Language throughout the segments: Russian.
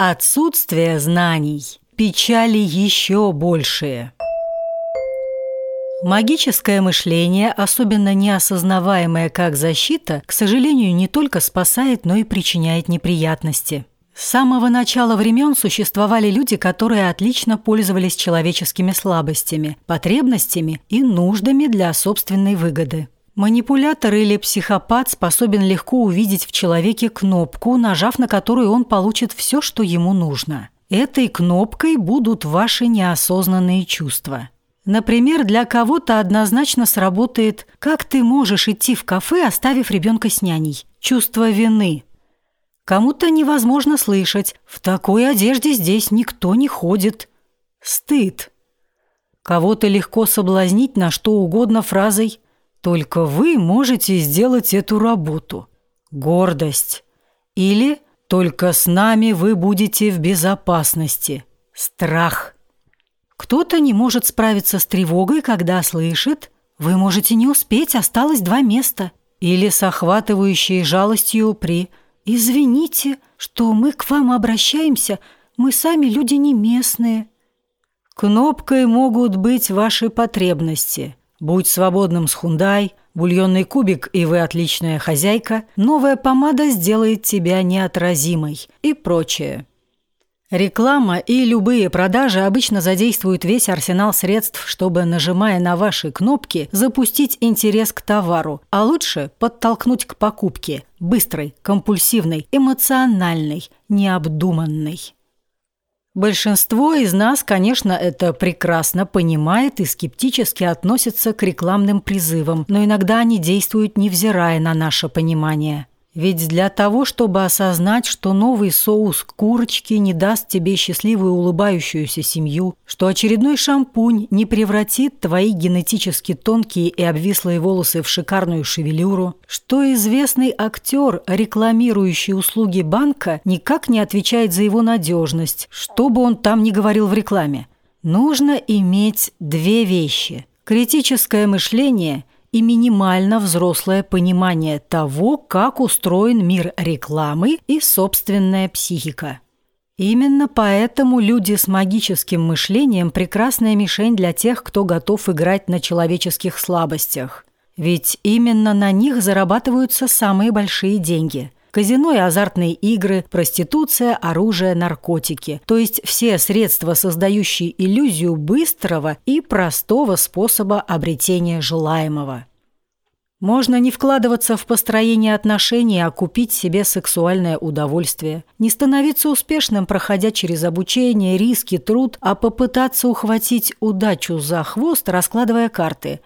Отсутствие знаний. Печали еще большие. Магическое мышление, особенно неосознаваемое как защита, к сожалению, не только спасает, но и причиняет неприятности. С самого начала времен существовали люди, которые отлично пользовались человеческими слабостями, потребностями и нуждами для собственной выгоды. Манипулятор или психопат способен легко увидеть в человеке кнопку, нажав на которую он получит все, что ему нужно. Этой кнопкой будут ваши неосознанные чувства. Например, для кого-то однозначно сработает «Как ты можешь идти в кафе, оставив ребенка с няней?» Чувство вины. Кому-то невозможно слышать «В такой одежде здесь никто не ходит». Стыд. Кого-то легко соблазнить на что угодно фразой «Только вы можете сделать эту работу». Гордость. Или «Только с нами вы будете в безопасности». Страх. Кто-то не может справиться с тревогой, когда слышит «Вы можете не успеть, осталось два места». Или с охватывающей жалостью при «Извините, что мы к вам обращаемся, мы сами люди не местные». Кнопкой могут быть ваши потребности. Будь свободным с хундай, бульонный кубик и вы отличная хозяйка, новая помада сделает тебя неотразимой и прочее. Реклама и любые продажи обычно задействуют весь арсенал средств, чтобы, нажимая на ваши кнопки, запустить интерес к товару, а лучше подтолкнуть к покупке – быстрой, компульсивной, эмоциональной, необдуманной. Большинство из нас, конечно, это прекрасно понимает и скептически относится к рекламным призывам, но иногда они действуют, невзирая на наше понимание – ведь для того, чтобы осознать, что новый соус курочки не даст тебе счастливую улыбающуюся семью, что очередной шампунь не превратит твои генетически тонкие и обвислые волосы в шикарную шевелюру, что известный актер, рекламирующий услуги банка, никак не отвечает за его надежность, что бы он там ни говорил в рекламе. Нужно иметь две вещи – критическое мышление – и минимально взрослое понимание того, как устроен мир рекламы и собственная психика. Именно поэтому люди с магическим мышлением – прекрасная мишень для тех, кто готов играть на человеческих слабостях. Ведь именно на них зарабатываются самые большие деньги – Казино и азартные игры, проституция, оружие, наркотики. То есть все средства, создающие иллюзию быстрого и простого способа обретения желаемого. Можно не вкладываться в построение отношений, а купить себе сексуальное удовольствие. Не становиться успешным, проходя через обучение, риски, труд, а попытаться ухватить удачу за хвост, раскладывая карты.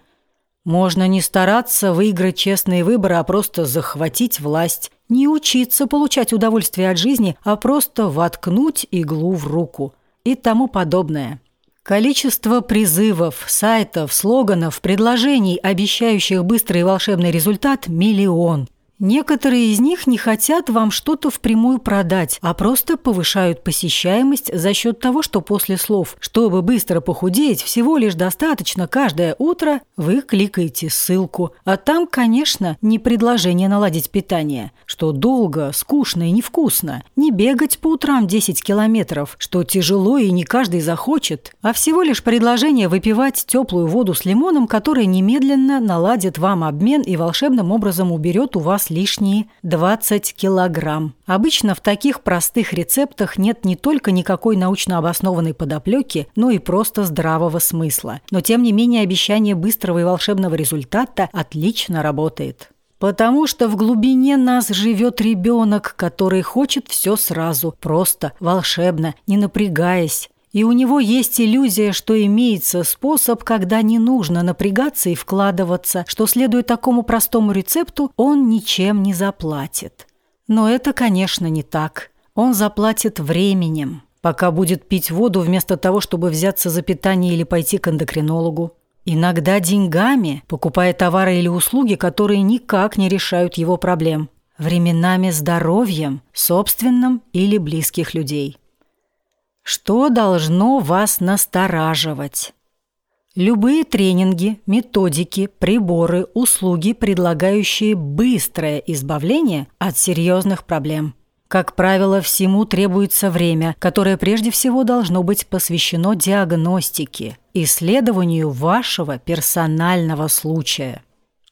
Можно не стараться выиграть честные выборы, а просто захватить власть. Не учиться получать удовольствие от жизни, а просто воткнуть иглу в руку. И тому подобное. Количество призывов, сайтов, слоганов, предложений, обещающих быстрый и волшебный результат – миллион. Некоторые из них не хотят вам что-то впрямую продать, а просто повышают посещаемость за счет того, что после слов «чтобы быстро похудеть, всего лишь достаточно каждое утро» вы кликаете ссылку. А там, конечно, не предложение наладить питание, что долго, скучно и невкусно, не бегать по утрам 10 километров, что тяжело и не каждый захочет, а всего лишь предложение выпивать теплую воду с лимоном, которая немедленно наладит вам обмен и волшебным образом уберет у вас лишние 20 килограмм. Обычно в таких простых рецептах нет не только никакой научно обоснованной подоплеки, но и просто здравого смысла. Но тем не менее обещание быстрого и волшебного результата отлично работает. Потому что в глубине нас живет ребенок, который хочет все сразу, просто, волшебно, не напрягаясь. И у него есть иллюзия, что имеется способ, когда не нужно напрягаться и вкладываться, что, следуя такому простому рецепту, он ничем не заплатит. Но это, конечно, не так. Он заплатит временем, пока будет пить воду вместо того, чтобы взяться за питание или пойти к эндокринологу. Иногда деньгами, покупая товары или услуги, которые никак не решают его проблем. Временами здоровьем, собственным или близких людей. Что должно вас настораживать? Любые тренинги, методики, приборы, услуги, предлагающие быстрое избавление от серьезных проблем. Как правило, всему требуется время, которое прежде всего должно быть посвящено диагностике, исследованию вашего персонального случая.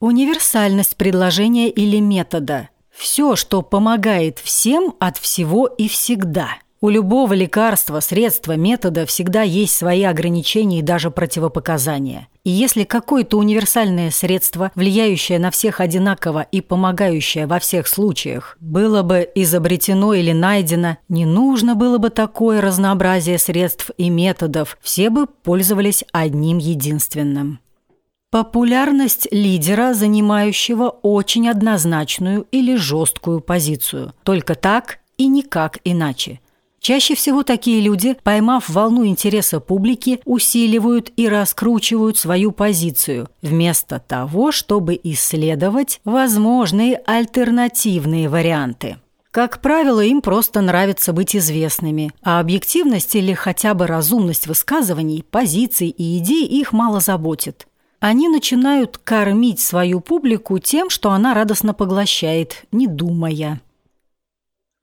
Универсальность предложения или метода – все, что помогает всем от всего и всегда – у любого лекарства, средства, метода всегда есть свои ограничения и даже противопоказания. И если какое-то универсальное средство, влияющее на всех одинаково и помогающее во всех случаях, было бы изобретено или найдено, не нужно было бы такое разнообразие средств и методов, все бы пользовались одним единственным. Популярность лидера, занимающего очень однозначную или жесткую позицию. Только так и никак иначе – Чаще всего такие люди, поймав волну интереса публики, усиливают и раскручивают свою позицию, вместо того, чтобы исследовать возможные альтернативные варианты. Как правило, им просто нравится быть известными, а объективность или хотя бы разумность высказываний, позиций и идей их мало заботит. Они начинают кормить свою публику тем, что она радостно поглощает, не думая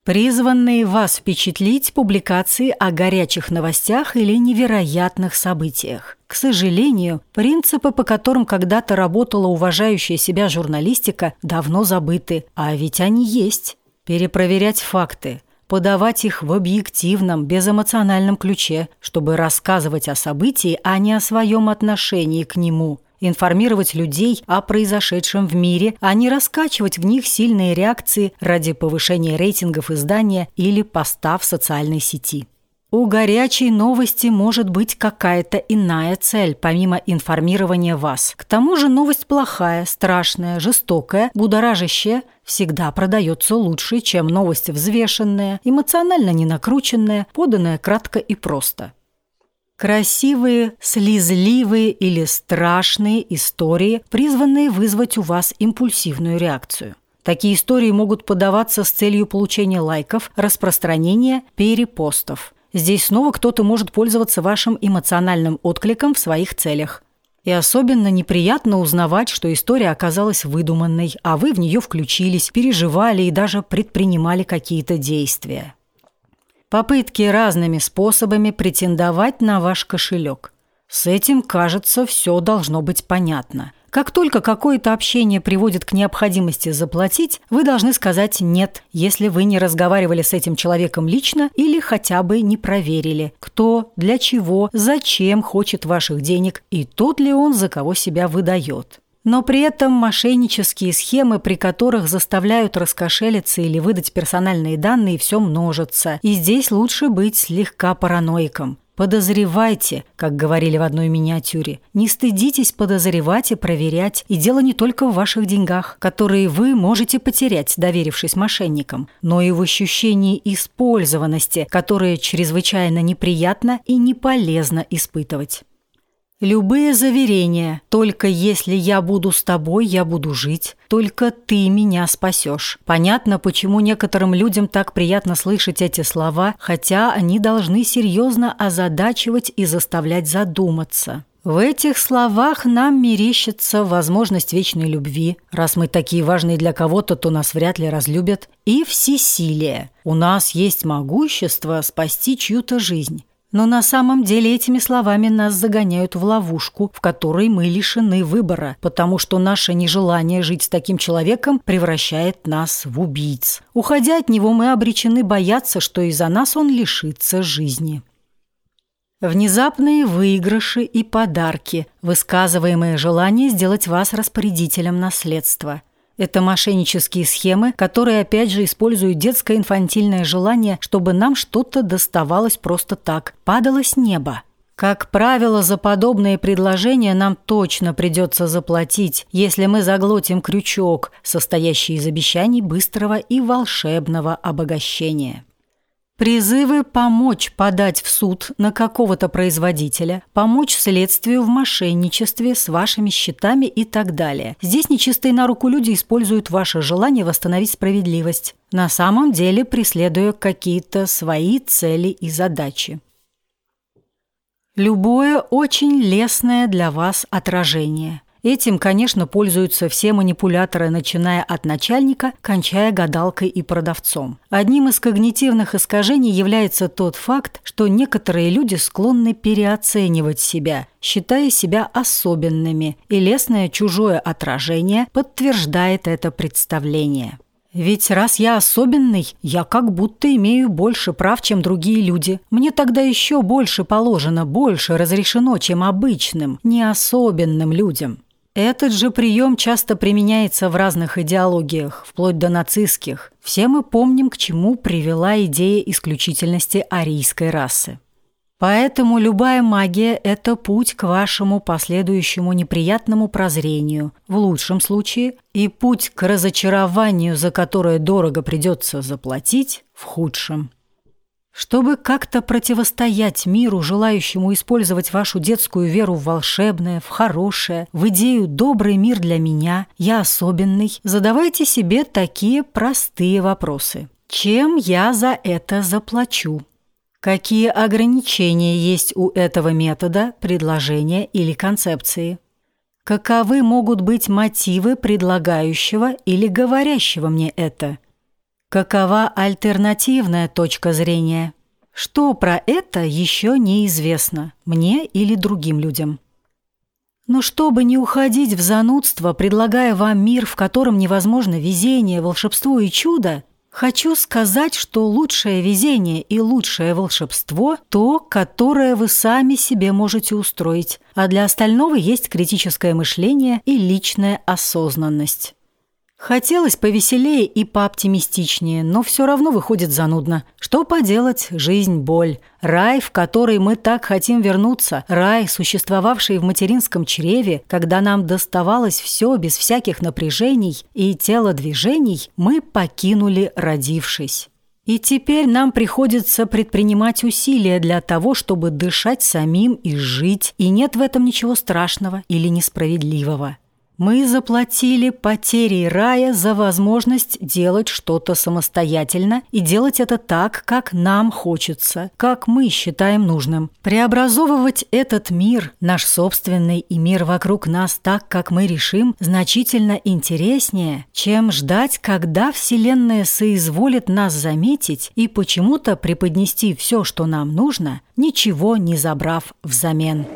призванные вас впечатлить публикации о горячих новостях или невероятных событиях. К сожалению, принципы, по которым когда-то работала уважающая себя журналистика, давно забыты, а ведь они есть. Перепроверять факты, подавать их в объективном, безэмоциональном ключе, чтобы рассказывать о событии, а не о своем отношении к нему – информировать людей о произошедшем в мире, а не раскачивать в них сильные реакции ради повышения рейтингов издания или поста в социальной сети. У горячей новости может быть какая-то иная цель, помимо информирования вас. К тому же новость плохая, страшная, жестокая, будоражащая всегда продается лучше, чем новость взвешенная, эмоционально не накрученная, поданная кратко и просто. Красивые, слезливые или страшные истории, призванные вызвать у вас импульсивную реакцию. Такие истории могут подаваться с целью получения лайков, распространения, перепостов. Здесь снова кто-то может пользоваться вашим эмоциональным откликом в своих целях. И особенно неприятно узнавать, что история оказалась выдуманной, а вы в нее включились, переживали и даже предпринимали какие-то действия. Попытки разными способами претендовать на ваш кошелек. С этим, кажется, все должно быть понятно. Как только какое-то общение приводит к необходимости заплатить, вы должны сказать «нет», если вы не разговаривали с этим человеком лично или хотя бы не проверили, кто, для чего, зачем хочет ваших денег и тот ли он, за кого себя выдает. Но при этом мошеннические схемы, при которых заставляют раскошелиться или выдать персональные данные, все множатся. И здесь лучше быть слегка параноиком. Подозревайте, как говорили в одной миниатюре. Не стыдитесь подозревать и проверять. И дело не только в ваших деньгах, которые вы можете потерять, доверившись мошенникам, но и в ощущении использованности, которое чрезвычайно неприятно и не полезно испытывать. Любые заверения «только если я буду с тобой, я буду жить», «только ты меня спасешь». Понятно, почему некоторым людям так приятно слышать эти слова, хотя они должны серьезно озадачивать и заставлять задуматься. В этих словах нам мерещится возможность вечной любви. Раз мы такие важные для кого-то, то нас вряд ли разлюбят. И всесилие. У нас есть могущество спасти чью-то жизнь. Но на самом деле этими словами нас загоняют в ловушку, в которой мы лишены выбора, потому что наше нежелание жить с таким человеком превращает нас в убийц. Уходя от него, мы обречены бояться, что из-за нас он лишится жизни. Внезапные выигрыши и подарки, высказываемое желание сделать вас распорядителем наследства – это мошеннические схемы, которые опять же используют детское инфантильное желание, чтобы нам что-то доставалось просто так, падало с неба. Как правило, за подобные предложения нам точно придется заплатить, если мы заглотим крючок, состоящий из обещаний быстрого и волшебного обогащения. Призывы помочь подать в суд на какого-то производителя, помочь следствию в мошенничестве с вашими счетами и так далее. Здесь нечистые на руку люди используют ваше желание восстановить справедливость, на самом деле преследуя какие-то свои цели и задачи. Любое очень лестное для вас отражение – Этим, конечно, пользуются все манипуляторы, начиная от начальника, кончая гадалкой и продавцом. Одним из когнитивных искажений является тот факт, что некоторые люди склонны переоценивать себя, считая себя особенными, и лесное чужое отражение подтверждает это представление. Ведь раз я особенный, я как будто имею больше прав, чем другие люди. Мне тогда еще больше положено, больше разрешено, чем обычным, не особенным людям. Этот же прием часто применяется в разных идеологиях, вплоть до нацистских. Все мы помним, к чему привела идея исключительности арийской расы. Поэтому любая магия – это путь к вашему последующему неприятному прозрению, в лучшем случае, и путь к разочарованию, за которое дорого придется заплатить, в худшем. Чтобы как-то противостоять миру, желающему использовать вашу детскую веру в волшебное, в хорошее, в идею «добрый мир для меня», «я особенный», задавайте себе такие простые вопросы. Чем я за это заплачу? Какие ограничения есть у этого метода, предложения или концепции? Каковы могут быть мотивы предлагающего или говорящего мне это – Какова альтернативная точка зрения? Что про это еще неизвестно, мне или другим людям? Но чтобы не уходить в занудство, предлагая вам мир, в котором невозможно везение, волшебство и чудо, хочу сказать, что лучшее везение и лучшее волшебство – то, которое вы сами себе можете устроить, а для остального есть критическое мышление и личная осознанность. Хотелось повеселее и пооптимистичнее, но все равно выходит занудно. Что поделать, жизнь – боль. Рай, в который мы так хотим вернуться. Рай, существовавший в материнском чреве, когда нам доставалось все без всяких напряжений и телодвижений, мы покинули, родившись. И теперь нам приходится предпринимать усилия для того, чтобы дышать самим и жить, и нет в этом ничего страшного или несправедливого. Мы заплатили потерей рая за возможность делать что-то самостоятельно и делать это так, как нам хочется, как мы считаем нужным. Преобразовывать этот мир, наш собственный и мир вокруг нас так, как мы решим, значительно интереснее, чем ждать, когда Вселенная соизволит нас заметить и почему-то преподнести все, что нам нужно, ничего не забрав взамен.